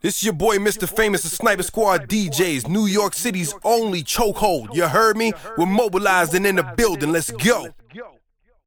This is your boy, Mr. Famous the Sniper Squad DJs, New York City's only chokehold. You heard me? We're mobilizing in the building. Let's go.